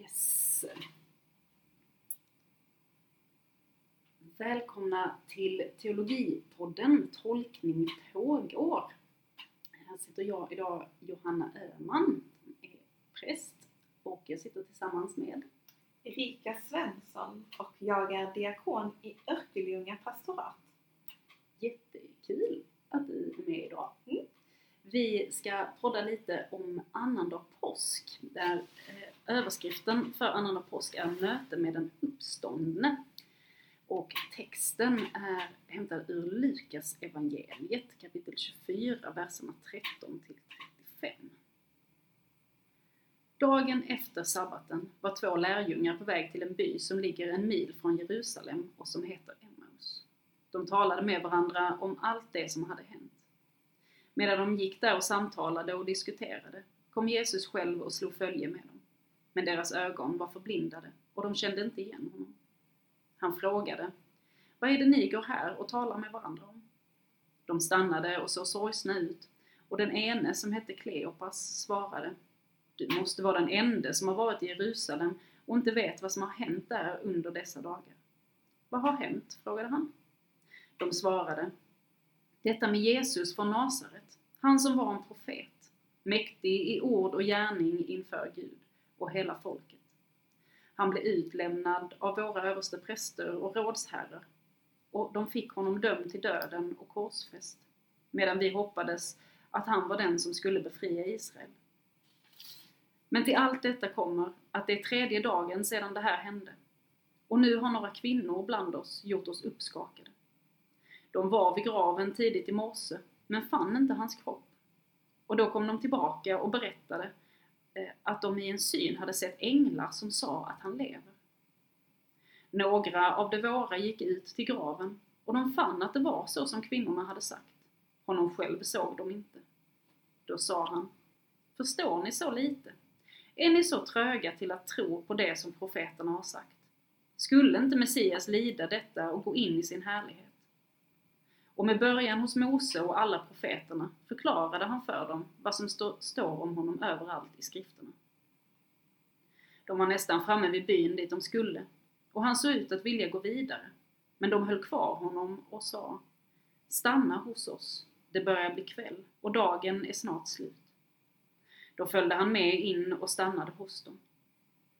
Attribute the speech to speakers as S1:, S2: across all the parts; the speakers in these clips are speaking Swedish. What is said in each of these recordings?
S1: Yes. Välkomna till Teologipodden Tolkning pågår. Här sitter jag idag, Johanna Öhman, som är präst och jag sitter tillsammans med
S2: Erika Svensson och jag är diakon i Örkelljunga pastorat.
S1: Jättekul att du är med idag.
S2: Mm.
S1: Vi ska podda lite om annandag påsk, där eh, överskriften för annandag påsk är Möte med den uppståndne. Och texten är hämtad ur Lukas evangeliet kapitel 24, verserna 13 till 35. Dagen efter sabbaten var två lärjungar på väg till en by som ligger en mil från Jerusalem och som heter Emmaus. De talade med varandra om allt det som hade hänt. Medan de gick där och samtalade och diskuterade kom Jesus själv och slog följe med dem. Men deras ögon var förblindade och de kände inte igen honom. Han frågade Vad är det ni går här och talar med varandra om? De stannade och såg sorgsna ut och den ene som hette Kleopas svarade Du måste vara den ende som har varit i Jerusalem och inte vet vad som har hänt där under dessa dagar. Vad har hänt? frågade han. De svarade Detta med Jesus från Nasaret, han som var en profet, mäktig i ord och gärning inför Gud och hela folket. Han blev utlämnad av våra överste präster och rådsherrar och de fick honom dömd till döden och korsfäst, medan vi hoppades att han var den som skulle befria Israel. Men till allt detta kommer att det är tredje dagen sedan det här hände. Och nu har några kvinnor bland oss gjort oss uppskakade. De var vid graven tidigt i morse, men fann inte hans kropp. Och då kom de tillbaka och berättade Eh, att de i en syn hade sett änglar som sa att han lever. Några av de våra gick ut till graven och de fann att det var så som kvinnorna hade sagt. Honom själv såg de inte. Då sa han, förstår ni så lite? Är ni så tröga till att tro på det som profeterna har sagt? Skulle inte Messias lida detta och gå in i sin härlighet? Och med början hos Mose och alla profeterna förklarade han för dem vad som stå, står om honom överallt i skrifterna. De var nästan framme vid byn dit de skulle, och han såg ut att vilja gå vidare, men de höll kvar honom och sa Stanna hos oss, det börjar bli kväll och dagen är snart slut. Då följde han med in och stannade hos dem.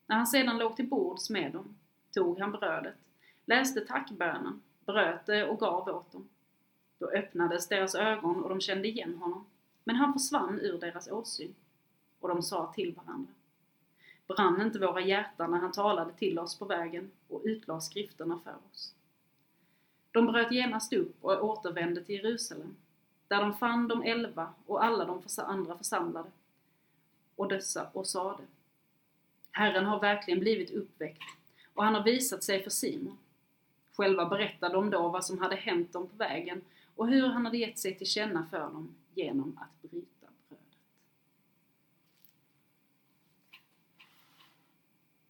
S1: När han sedan låg till bords med dem tog han brödet, läste tackbönen, bröt det och gav åt dem. Då öppnades deras ögon och de kände igen honom, men han försvann ur deras åsyn. Och de sa till varandra. Brann inte våra hjärtan när han talade till oss på vägen och utlade skrifterna för oss? De bröt genast upp och återvände till Jerusalem, där de fann de elva och alla de andra församlade och dessa och sade Herren har verkligen blivit uppväckt och han har visat sig för Simon. Själva berättade de då vad som hade hänt dem på vägen och hur han hade gett sig till känna för dem genom att bryta brödet.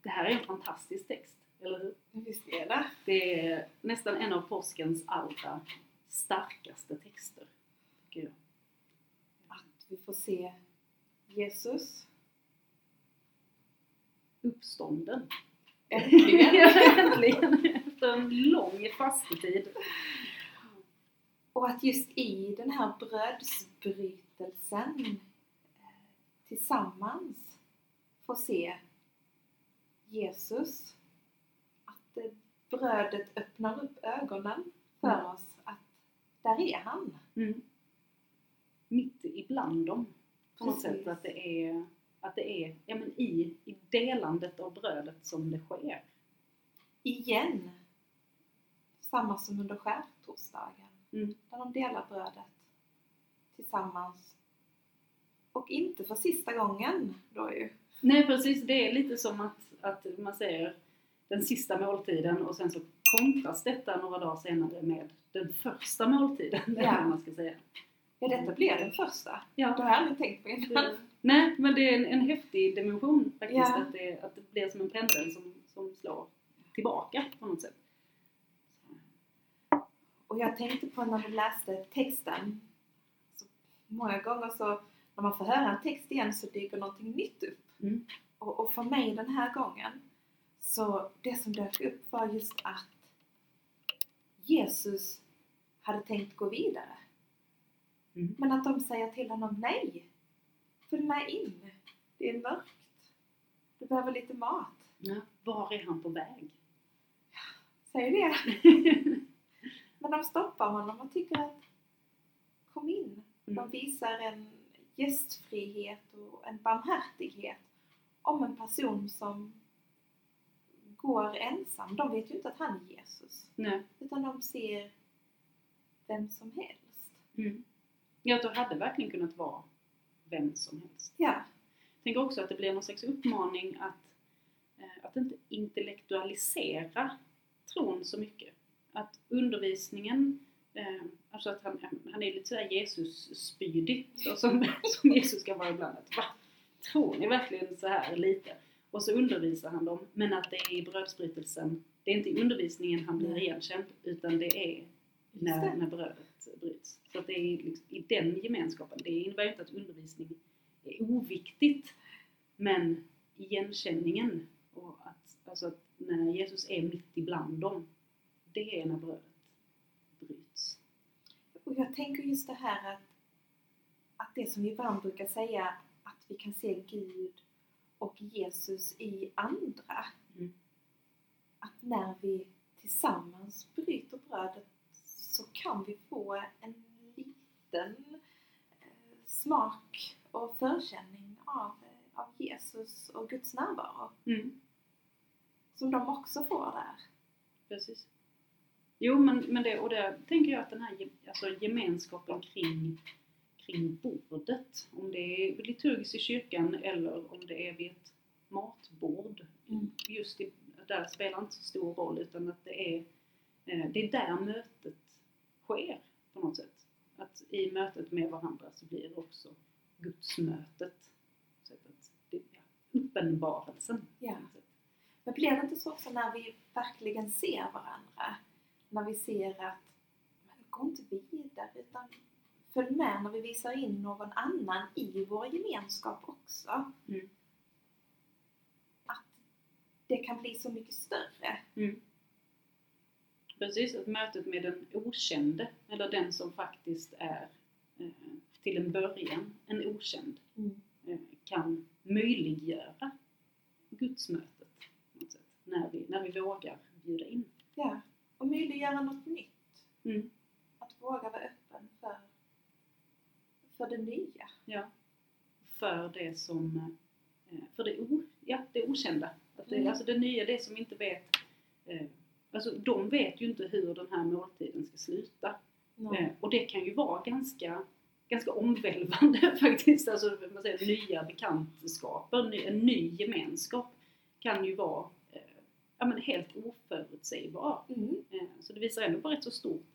S1: Det här är en fantastisk text, eller hur?
S2: Visst är det?
S1: Det är nästan en av påskens allra starkaste texter, tycker jag.
S2: Att vi får se Jesus
S1: Uppstånden.
S2: äntligen.
S1: Äntligen! Efter en lång fastetid.
S2: Och att just i den här brödsbrytelsen eh, tillsammans få se Jesus. Att eh, brödet öppnar upp ögonen för
S1: Mm.
S2: oss att där är han.
S1: Mm. Mitt ibland dem. På något sätt att det är, att det är ja, men i, i delandet av brödet som det sker.
S2: Igen. Samma som under skärtorsdagen.
S1: Mm.
S2: Där de delar brödet tillsammans. Och inte för sista gången då ju.
S1: Nej precis, det är lite som att, att man säger den sista måltiden och sen så kontras detta några dagar senare med den första måltiden.
S2: Ja.
S1: man ska säga.
S2: Ja, detta blir den första.
S1: Ja.
S2: Det har jag aldrig tänkt på innan.
S1: Det, nej, men det är en, en häftig dimension faktiskt.
S2: Ja.
S1: Att, det, att det blir som en pendel som, som slår tillbaka på något sätt.
S2: Och jag tänkte på när vi läste texten. Så många gånger så när man får höra en text igen så dyker någonting nytt upp.
S1: Mm.
S2: Och, och för mig den här gången, så det som dök upp var just att Jesus hade tänkt gå vidare.
S1: Mm.
S2: Men att de säger till honom nej. Följ med in. Det är mörkt. Du behöver lite mat.
S1: Ja. Var är han på väg?
S2: Säger det. Men de stoppar honom och tycker att kom in. De
S1: Mm.
S2: visar en gästfrihet och en barmhärtighet om en person som går ensam. De vet ju inte att han är Jesus.
S1: Nej.
S2: Utan de ser vem som helst.
S1: Mm. Ja, det hade verkligen kunnat vara vem som helst.
S2: Ja,
S1: Jag tänker också att det blir någon slags uppmaning att, eh, att inte intellektualisera tron så mycket. Att undervisningen, eh, alltså att han, han är lite sådär Jesus-spydig, så som, som Jesus kan vara ibland. Att, va? Tror ni verkligen så här lite? Och så undervisar han dem, men att det är i brödsbrytelsen, det är inte i undervisningen han blir igenkänd, utan det är när, när brödet bryts. Så att det är liksom, i den gemenskapen. Det innebär ju inte att undervisning är oviktigt. Men igenkänningen och att, alltså att när Jesus är mitt ibland dem, det är när brödet bryts.
S2: Och jag tänker just det här att, att det som vi ibland brukar säga att vi kan se Gud och Jesus i andra.
S1: Mm.
S2: Att när vi tillsammans bryter brödet så kan vi få en liten eh, smak och förkänning av, av Jesus och Guds närvaro.
S1: Mm.
S2: Som de också får där.
S1: Precis. Jo, men, men det, och det tänker jag att den här alltså gemenskapen kring, kring bordet, om det är liturgiskt i kyrkan eller om det är vid ett matbord,
S2: Mm.
S1: just i, där spelar inte så stor roll utan att det är, eh, det är där mötet sker på något sätt. Att i mötet med varandra så blir det också gudsmötet. Så att det, ja, uppenbarelsen.
S2: Ja. Men blir det inte så också när vi verkligen ser varandra? När vi ser att, men gå inte vidare utan följ med när vi visar in någon annan i vår gemenskap också.
S1: Mm.
S2: Att det kan bli så mycket större.
S1: Mm. Precis, att mötet med den okände, eller den som faktiskt är eh, till en början en okänd, eh, kan möjliggöra gudsmötet. När, vi, när vi vågar bjuda in.
S2: Ja. Och möjliggöra något nytt.
S1: Mm.
S2: Att våga vara öppen för, för det nya.
S1: Ja. För det som, eh, för det, o, ja, det okända. Att det,
S2: Mm.
S1: Alltså det nya, det som inte vet, eh, alltså de vet ju inte hur den här måltiden ska sluta. Eh, och det kan ju vara ganska, ganska omvälvande faktiskt. Alltså man säger, nya bekantskaper, ny- en ny gemenskap kan ju vara ja, men helt oförutsägbar.
S2: Mm.
S1: Eh, så det visar ändå på rätt så stort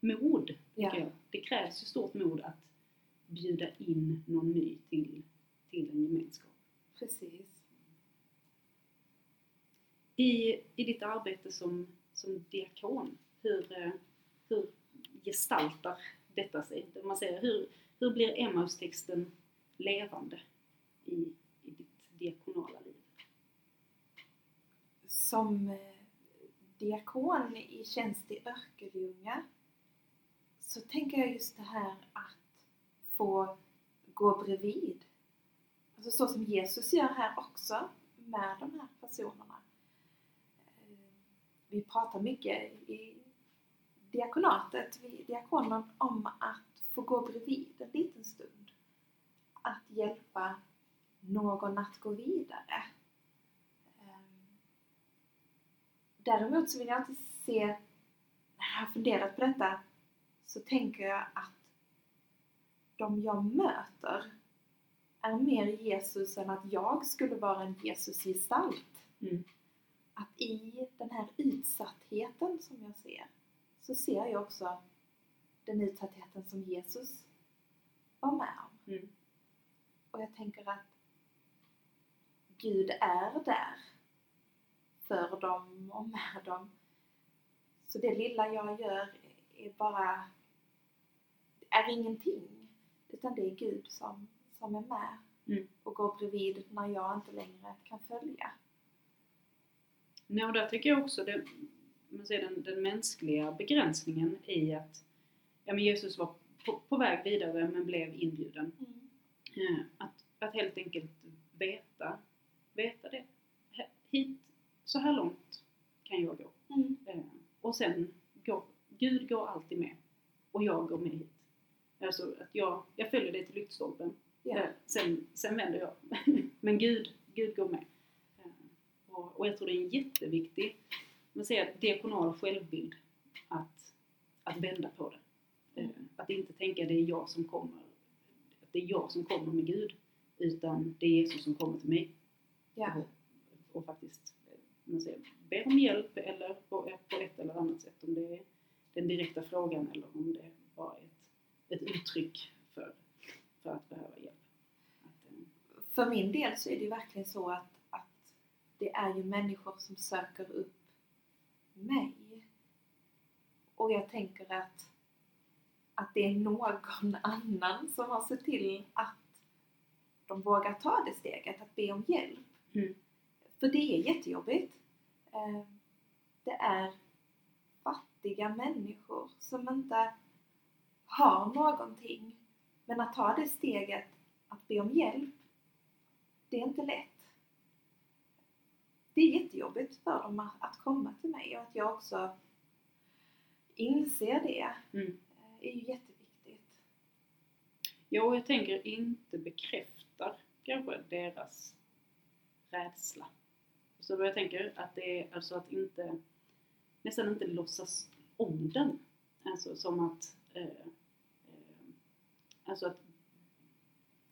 S1: mod.
S2: Ja.
S1: jag. Det krävs ju stort mod att bjuda in någon ny till, till en gemenskap.
S2: Precis.
S1: I, i ditt arbete som, som diakon, hur, eh, hur gestaltar detta sig? Man säger, hur, hur blir Emmaus-texten levande i, i ditt diakonala liv?
S2: Som eh, diakon i tjänst i Örkelljunga så tänker jag just det här att få gå bredvid. Alltså så som Jesus gör här också med de här personerna. Eh, vi pratar mycket i diakonatet, vi diakoner, om att få gå bredvid en liten stund. Att hjälpa någon att gå vidare. Däremot så vill jag inte se, när jag har funderat på detta, så tänker jag att de jag möter är mer Jesus än att jag skulle vara en Jesusgestalt.
S1: Mm.
S2: Att i den här utsattheten som jag ser, så ser jag också den utsattheten som Jesus var med om.
S1: Mm.
S2: Och jag tänker att Gud är där för dem och med dem. Så det lilla jag gör är bara, är ingenting. Utan det är Gud som, som är med
S1: Mm.
S2: och gå bredvid när jag inte längre kan följa.
S1: Nej, och där tycker jag också det, man ser den, den mänskliga begränsningen i att ja, men Jesus var på, på väg vidare men blev inbjuden. Eh, Att, att helt enkelt veta, veta det. Hit, så här långt kan jag gå.
S2: Mm.
S1: Eh, Och sen går, Gud går alltid med. Och jag går med hit. Alltså att jag, jag följer dig till lyktstolpen. Eh, Sen, sen vänder jag. Men Gud, Gud går med. Eh, Och, och jag tror det är en jätteviktig man säger, diakonal självbild att, att vända på det. Eh, Att inte tänka det är jag som kommer. Att det är jag som kommer med Gud. Utan det är Jesus som kommer till mig.
S2: Ja.
S1: Och, och faktiskt man säger, ber om hjälp eller på, på ett eller annat sätt. Om det är den direkta frågan eller om det bara är ett, ett uttryck för, för att behöva hjälp. Att, eh,
S2: För min del så är det ju verkligen så att, att det är ju människor som söker upp mig. Och jag tänker att, att det är någon annan som har sett till att de vågar ta det steget, att be om hjälp.
S1: Mm.
S2: För det är jättejobbigt. Eh, Det är fattiga människor som inte har någonting. Men att ta det steget att be om hjälp, det är inte lätt. Det är jättejobbigt för dem att- komma till mig och att jag också inser det
S1: Mm.
S2: eh, är ju jätteviktigt.
S1: Och jag tänker inte bekräftar kanske deras rädsla. Så vad jag tänker att det är alltså att inte nästan inte låtsas om den. Alltså som att eh, eh, alltså att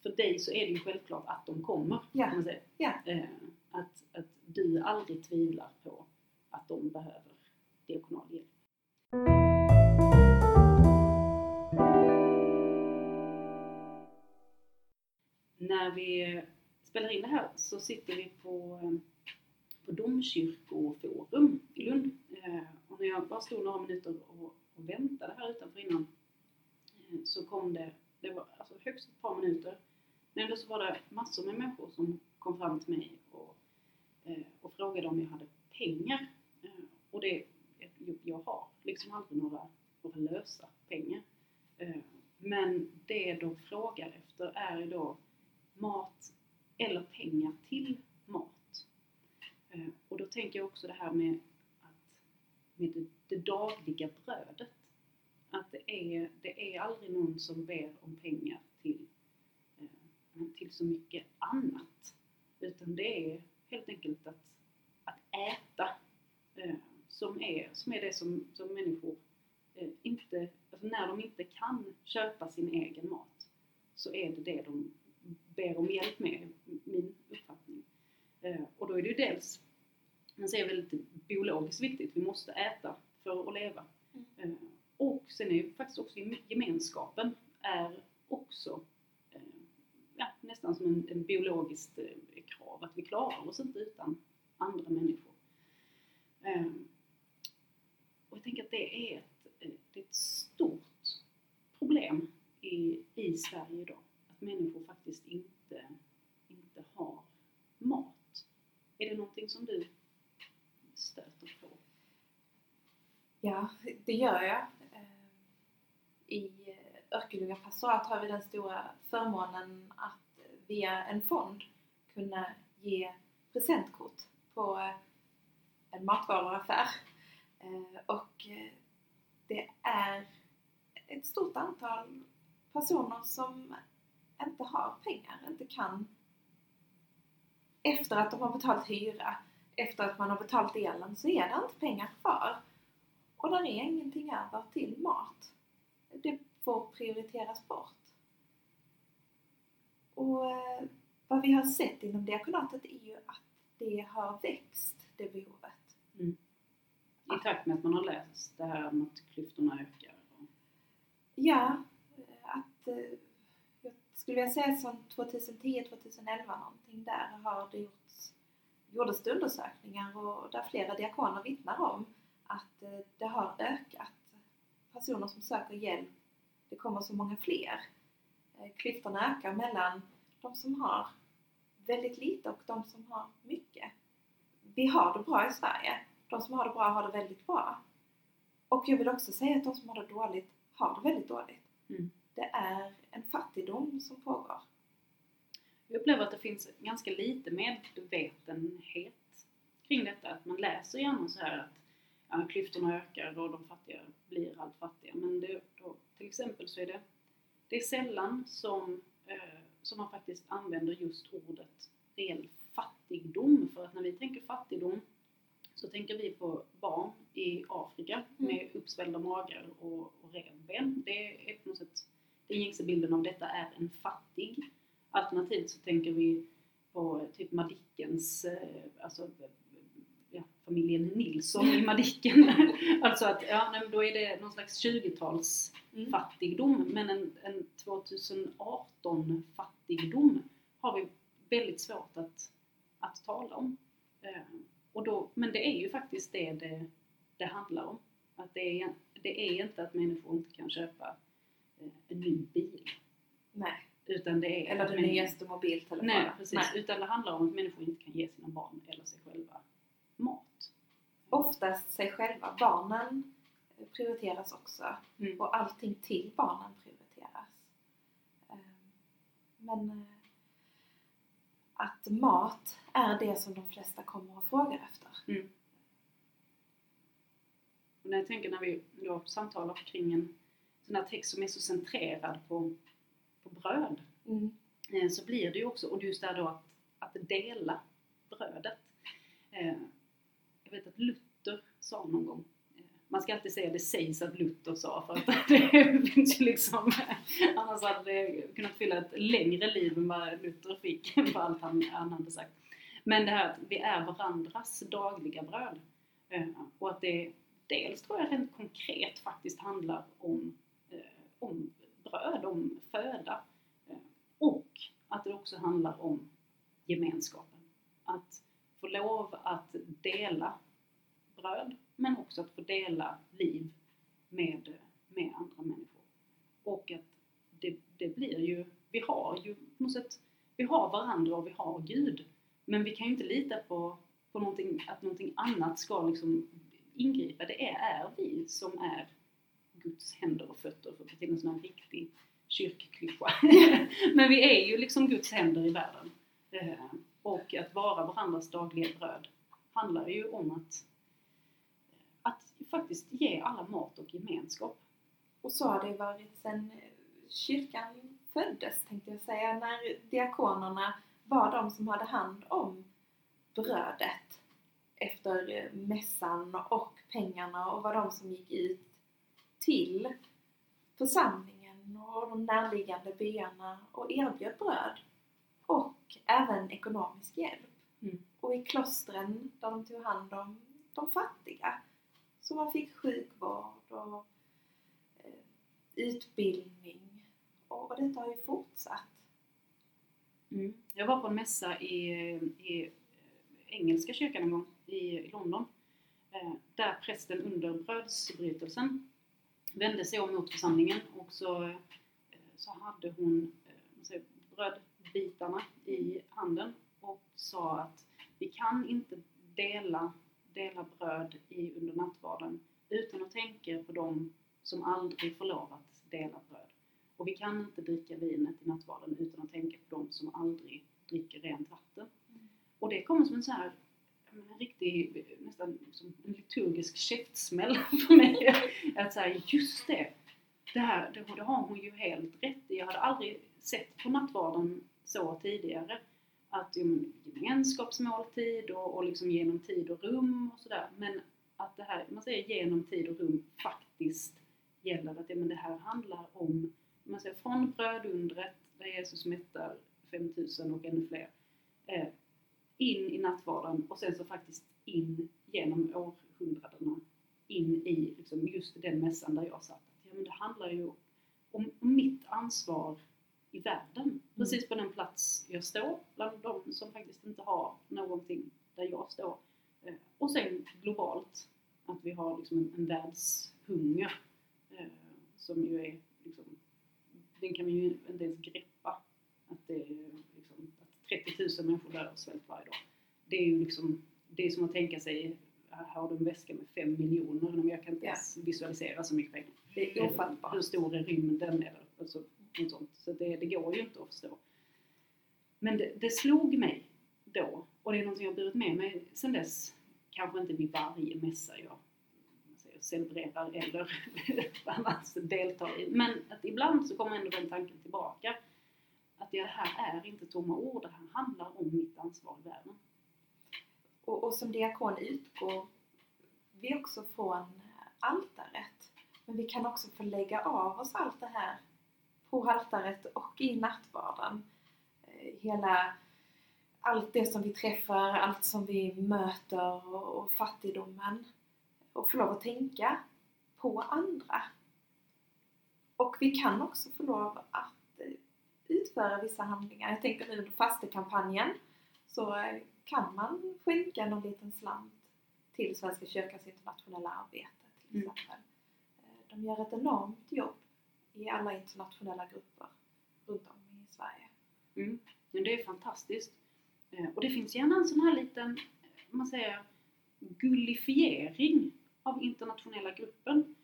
S1: för dig så är det ju självklart att de kommer. Kan man säga.
S2: Ja.
S1: Eh, att, att du aldrig tvivlar på att de behöver diakonal hjälp. När vi spelar in det här så sitter vi på, eh, på Domkyrkoforum i Lund. Eh, och när jag bara stod några minuter och, och väntade här utanför innan eh, så kom det, det var alltså högst ett par minuter, men ändå så var det massor med människor som kom fram till mig och, eh, och frågade om jag hade pengar. Och det, jag- har liksom aldrig några, några lösa pengar. Men det de frågar efter är ju då mat eller pengar till Eh, och då tänker jag också det här med, att, med det, det dagliga brödet. Att det är, det är aldrig någon som ber om pengar till, eh, till så mycket annat. Utan det är helt enkelt att, att äta eh, som, är, som är det som, som människor inte, alltså när de inte kan köpa sin egen mat så är det det de ber om hjälp med, min uppfattning. Och då är det ju dels, man säger väldigt biologiskt viktigt, vi måste äta för att leva. Eh, och sen är ju faktiskt också gem- gemenskapen är också eh, ja, nästan som en, en biologiskt eh, krav, att vi klarar oss inte utan andra människor. Och jag tänker att det är ett, det är ett stort problem i, i Sverige idag. Att människor faktiskt inte, inte har mat. Är det någonting som du stöter på?
S2: Ja, det gör jag. Eh, I Örkelljunga pastorat har vi den stora förmånen att via en fond kunna ge presentkort på eh, en matvaruaffär. Eh, och det är ett stort antal personer som inte har pengar, inte kan efter att de har betalt hyra, efter att man har betalt elen så är det inte pengar kvar. Och där är ingenting över till mat. Det får prioriteras bort. Och eh, vad vi har sett inom diakonatet är ju att det har växt, det behovet.
S1: I takt med att man har läst det här om att klyftorna ökar.
S2: Ja, eh, att eh, jag skulle vilja säga som 2010-2011 någonting där har det gjorts, gjordes det undersökningar och där flera diakoner vittnar om att eh, det har ökat. Personer som söker hjälp, det kommer så många fler. Eh, Klyftorna ökar mellan de som har väldigt lite och de som har mycket. Vi har det bra i Sverige. De som har det bra har det väldigt bra. Och jag vill också säga att de som har det dåligt har det väldigt dåligt.
S1: Mm.
S2: Det är en fattigdom som pågår.
S1: Jag upplever att det finns ganska lite medvetenhet kring detta. Att man läser gärna så här att ja, klyftorna ökar och de fattiga blir allt fattigare. Men det, då, till exempel så är det, det är sällan som, eh, som man faktiskt använder just ordet reell fattigdom. För att när vi tänker fattigdom så tänker vi på barn i Afrika med uppsvällda magar och, och revben. Det är på något sätt den gängse bilden av detta är en fattig. Alternativt så tänker vi på typ Madickens, eh, alltså ja, familjen Nilsson i Madicken. alltså att ja, men då är det någon slags 20-tals
S2: Mm.
S1: fattigdom. Men en, en 2018 fattigdom har vi väldigt svårt att, att tala om. Eh, och då, men det är ju faktiskt det det, det handlar om. Att det, är, det är inte att människor inte kan köpa eh, en ny bil.
S2: Nej.
S1: Utan det är
S2: Eller den
S1: människor-
S2: nyaste mobiltelefonen.
S1: Nej, precis. Utan det handlar om att människor inte kan ge sina barn eller sig själva mat.
S2: Oftast sig själva. Barnen prioriteras också.
S1: Mm.
S2: Och allting till barnen prioriteras. Ehm, Men eh, att mat är det som de flesta kommer och frågar efter.
S1: Och när jag tänker när vi då samtalar kring en sån här text som är så centrerad på, på bröd eh, så blir det ju också, och just där då att, att dela brödet. Eh, jag vet att Luther sa någon gång, eh, man ska alltid säga det sägs att Luther sa för att det finns ju liksom, annars hade det kunnat fylla ett längre liv än vad Luther fick för allt han, han hade sagt. Men det här att vi är varandras dagliga bröd. Och att det dels tror jag rent konkret faktiskt handlar om, om bröd, om föda. Och att det också handlar om gemenskapen. Att få lov att dela bröd, men också att få dela liv med, med andra människor. Och att det, det blir ju, vi har ju på något sätt, vi har varandra och vi har Gud. Men vi kan ju inte lita på, på någonting, att någonting annat ska liksom ingripa. Det är, är vi som är Guds händer och fötter, för att det är en sån här riktig kyrkklyscha. Men vi är ju liksom Guds händer i världen. Eh, och att vara varandras dagliga bröd handlar ju om att, att faktiskt ge alla mat och gemenskap.
S2: Och så har det varit sedan kyrkan föddes tänkte jag säga. När diakonerna var de som hade hand om brödet efter mässan och pengarna och var de som gick ut till församlingen och de närliggande byarna och erbjöd bröd och även ekonomisk hjälp.
S1: Mm.
S2: Och i klostren där de tog hand om de fattiga så man fick sjukvård och eh, utbildning och, och detta har ju fortsatt.
S1: Mm. Jag var på en mässa i, i eh, engelska kyrkan en gång i, i London. Eh, där prästen under brödsbrytelsen vände sig om mot församlingen och så, eh, så hade hon eh, säger, brödbitarna i handen och sa att vi kan inte dela, dela bröd i, under nattvarden utan att tänka på dem som aldrig får lov att dela bröd. Och vi kan inte dricka vinet i nattvarden utan att tänka på dem som aldrig dricker rent vatten.
S2: Mm.
S1: Och det kommer som en så här en riktig, nästan som en liksom, liturgisk käftsmäll för mig. Att säga, just det! Det här, det, det har hon ju helt rätt i. Jag hade aldrig sett på nattvarden så tidigare. Att um, men, gemenskapsmåltid och, och liksom genom tid och rum och sådär. Men att det här, man säger genom tid och rum, faktiskt gäller att ja, men det här handlar om, man säger från brödundret där Jesus mättar 5000 och ännu fler, eh, in i nattvarden och sen så faktiskt in genom århundradena in i liksom just den mässan där jag satt. Ja, men det handlar ju om, om mitt ansvar i världen. Precis på den plats jag står, bland de som faktiskt inte har någonting där jag står. Eh, och sen globalt, att vi har liksom en, en världshunger eh, som ju är liksom, den kan vi ju inte ens greppa. Att det är liksom, att 30 000 människor dör av svält varje dag. Det är ju liksom, det är som att tänka sig, har du en väska med 5 miljoner, men jag kan inte ens visualisera så mycket pengar.
S2: Det är ofattbart.
S1: Hur stor är rymden? Eller, alltså, något sånt. Så det, det går ju inte att förstå. Men det, det slog mig då, och det är något jag har burit med mig sedan dess. Kanske inte vid varje mässa jag säger, celebrerar eller annars deltar i. Men att ibland så kommer ändå den tanken tillbaka. Att det här är inte tomma ord, det här handlar om mitt ansvar i världen.
S2: Och, och som diakon utgår vi också från altaret. Men vi kan också få lägga av oss allt det här på altaret och i nattvarden. Eh, hela, allt det som vi träffar, allt som vi möter och, och fattigdomen. Och få lov att tänka på andra. Och vi kan också få lov att eh, utföra vissa handlingar. Jag tänker nu under fastekampanjen så eh, kan man skänka någon liten slant till Svenska kyrkans internationella arbete till
S1: Mm.
S2: exempel. Eh, De gör ett enormt jobb i alla internationella grupper runt om i Sverige.
S1: Mm. Det är fantastiskt. Eh, Och det finns gärna en sån här liten, man säger, gullifiering av internationella gruppen.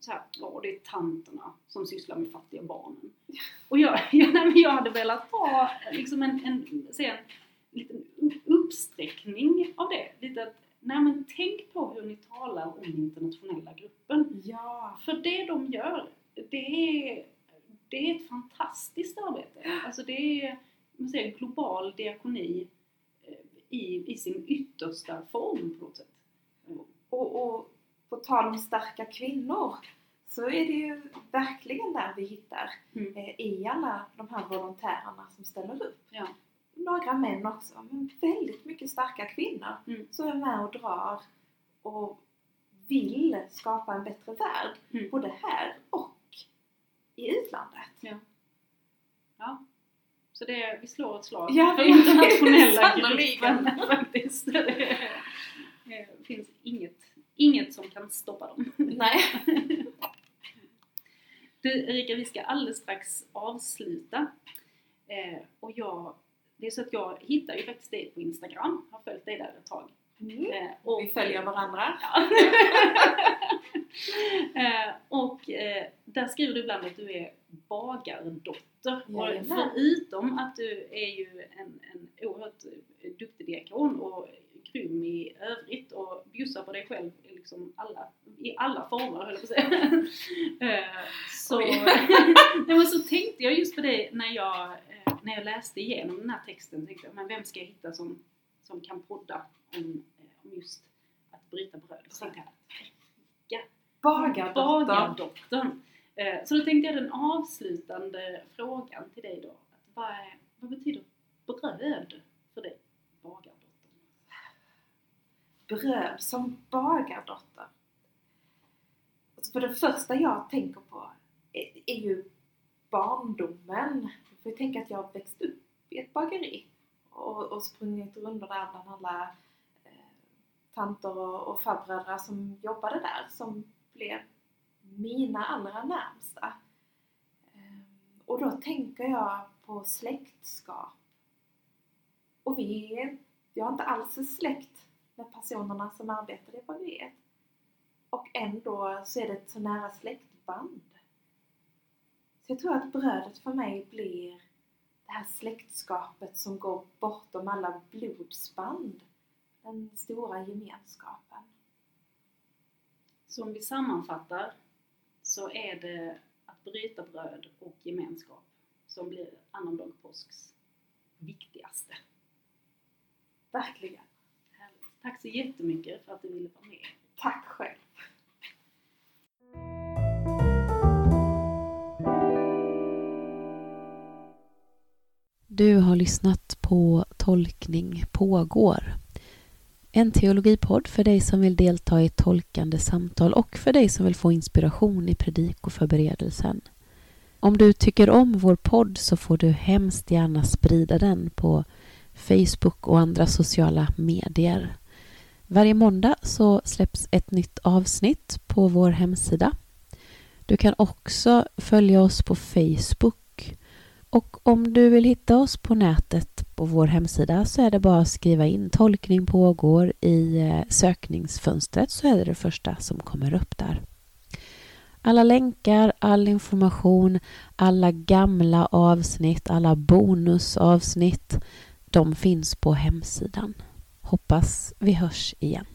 S1: Så här, ja det är tanterna som sysslar med fattiga barnen. Och jag, jag, jag hade velat ha liksom en, en, en liten upp- uppsträckning av det. Lite att, nej men tänk på hur ni talar om den internationella gruppen.
S2: Ja!
S1: För det de gör, det är, det är ett fantastiskt arbete. Alltså det är man säger, global diakoni eh, i, i sin yttersta form på något sätt.
S2: Och, och på tal om starka kvinnor så är det ju verkligen där vi hittar
S1: Mm.
S2: eh, i alla de här volontärerna som ställer upp.
S1: Ja.
S2: Några män också, men väldigt mycket starka kvinnor
S1: Mm.
S2: som är med och drar och vill skapa en bättre värld,
S1: Mm.
S2: både här och i utlandet.
S1: Ja. Så det, vi slår ett slag
S2: Ja,
S1: för internationella gruppen faktiskt. Det, det finns inget, inget som kan stoppa dem.
S2: Nej.
S1: Du Erika, vi ska alldeles strax avsluta. Eh, och jag, det är så att jag hittar ju faktiskt dig på Instagram, har följt dig där ett tag.
S2: Mm.
S1: Eh, och,
S2: Vi följer varandra.
S1: Ja. eh, och eh, där skriver du ibland att du är bagardotter.
S2: Jajamän.
S1: förutom att du är ju en, en oerhört duktig diakon och grym i övrigt och bjussar på dig själv liksom alla, i alla former höll jag på att säga. Eh, så. Nej, men så tänkte jag just på det när jag, eh, när jag läste igenom den här texten. Tänkte jag, men vem ska jag hitta som, som kan podda om, eh, om just att bryta bröd? Så tänkte jag,
S2: Bagardotter.
S1: Bagardottern. Så då tänkte jag den avslutande frågan till dig då. Att vad, vad betyder bröd för dig? Bagardottern.
S2: Bröd som bagardotter. Alltså för det första jag tänker på är, är ju barndomen. Du får tänka att jag har växt upp i ett bageri och, och sprungit runt där bland alla eh, tanter och, och farbröder som jobbade där som blev mina allra närmsta. Ehm, och då tänker jag på släktskap. Och vi, jag har inte alls släkt med personerna som arbetar i bageriet. Och ändå så är det ett så nära släktband. Så jag tror att brödet för mig blir det här släktskapet som går bortom alla blodsband. Den stora gemenskapen.
S1: Så om vi sammanfattar så är det att bryta bröd och gemenskap som blir annandag påsks viktigaste.
S2: Verkligen.
S1: Tack så jättemycket för att du ville vara med.
S2: Tack själv.
S3: Du har lyssnat på Tolkning pågår. En teologipodd för dig som vill delta i tolkande samtal och för dig som vill få inspiration i predikoförberedelsen. Om du tycker om vår podd så får du hemskt gärna sprida den på Facebook och andra sociala medier. Varje måndag så släpps ett nytt avsnitt på vår hemsida. Du kan också följa oss på Facebook Och om du vill hitta oss på nätet på vår hemsida så är det bara att skriva in tolkning pågår i eh, sökningsfönstret så är det det första som kommer upp där. Alla länkar, all information, alla gamla avsnitt, alla bonusavsnitt, de finns på hemsidan. Hoppas vi hörs igen.